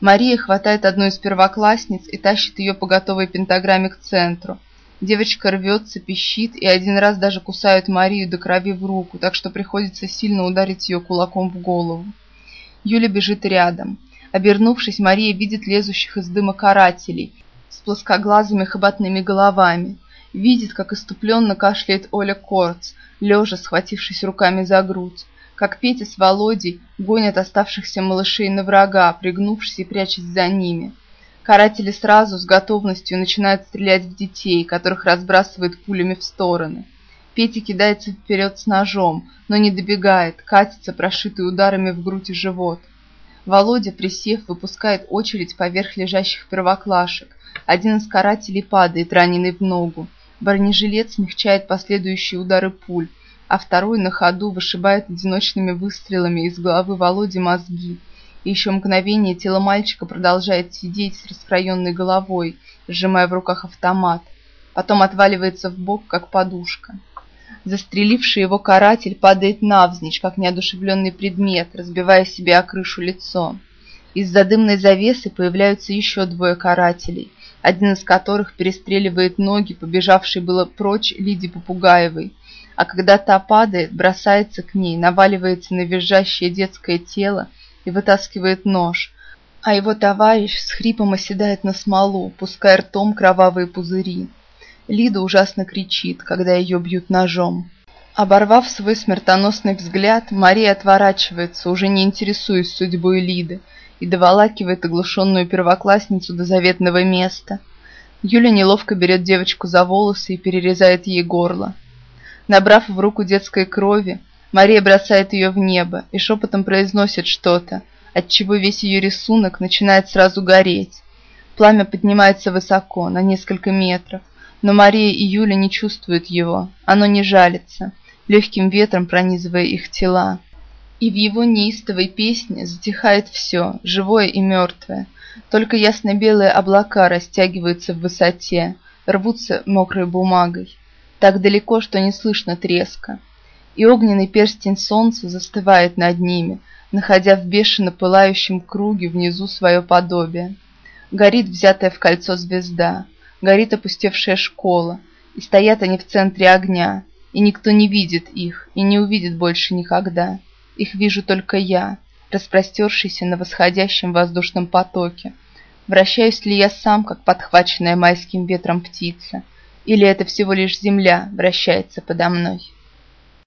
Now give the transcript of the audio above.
Мария хватает одну из первоклассниц и тащит ее по готовой пентаграмме к центру. Девочка рвется, пищит и один раз даже кусает Марию до крови в руку, так что приходится сильно ударить ее кулаком в голову. Юля бежит рядом. Обернувшись, Мария видит лезущих из дыма карателей с плоскоглазыми хоботными головами. Видит, как иступленно кашляет Оля Корц, лежа, схватившись руками за грудь как Петя с Володей гонят оставшихся малышей на врага, пригнувшись и прячась за ними. Каратели сразу с готовностью начинают стрелять в детей, которых разбрасывают пулями в стороны. Петя кидается вперед с ножом, но не добегает, катится, прошитый ударами в грудь и живот. Володя, присев, выпускает очередь поверх лежащих первоклашек. Один из карателей падает, раненый в ногу. Бронежилет смягчает последующие удары пуль а второй на ходу вышибает одиночными выстрелами из головы Володи мозги. И еще мгновение тело мальчика продолжает сидеть с раскроенной головой, сжимая в руках автомат. Потом отваливается в бок, как подушка. Застреливший его каратель падает навзничь, как неодушевленный предмет, разбивая себе о крышу лицо. Из-за дымной завесы появляются еще двое карателей, один из которых перестреливает ноги, побежавшей было прочь Лиди Попугаевой, а когда та падает, бросается к ней, наваливается на визжащее детское тело и вытаскивает нож, а его товарищ с хрипом оседает на смолу, пуская ртом кровавые пузыри. Лида ужасно кричит, когда ее бьют ножом. Оборвав свой смертоносный взгляд, Мария отворачивается, уже не интересуясь судьбой Лиды, и доволакивает оглушенную первоклассницу до заветного места. Юля неловко берет девочку за волосы и перерезает ей горло. Набрав в руку детской крови, Мария бросает ее в небо и шепотом произносит что-то, отчего весь ее рисунок начинает сразу гореть. Пламя поднимается высоко, на несколько метров, но Мария и Юля не чувствуют его, оно не жалится, легким ветром пронизывая их тела. И в его неистовой песне затихает все, живое и мертвое. Только ясно-белые облака растягиваются в высоте, рвутся мокрой бумагой так далеко, что не слышно треска. И огненный перстень солнца застывает над ними, находя в бешено пылающем круге внизу свое подобие. Горит взятая в кольцо звезда, горит опустевшая школа, и стоят они в центре огня, и никто не видит их, и не увидит больше никогда. Их вижу только я, распростершийся на восходящем воздушном потоке. Вращаюсь ли я сам, как подхваченная майским ветром птица, или это всего лишь земля вращается подо мной?